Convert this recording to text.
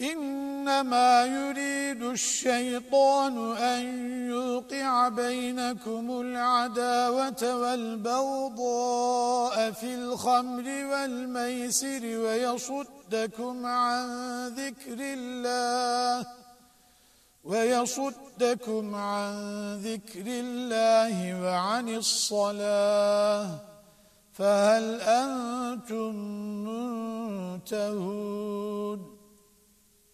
إنما يريد الشيطان أن يوقع بينكم العداوة والبوضاء في الخمر والميسر ويصدكم عن ذكر الله ويصدكم عن ذكر الله وعن الصلاة فهل أنتم منتهون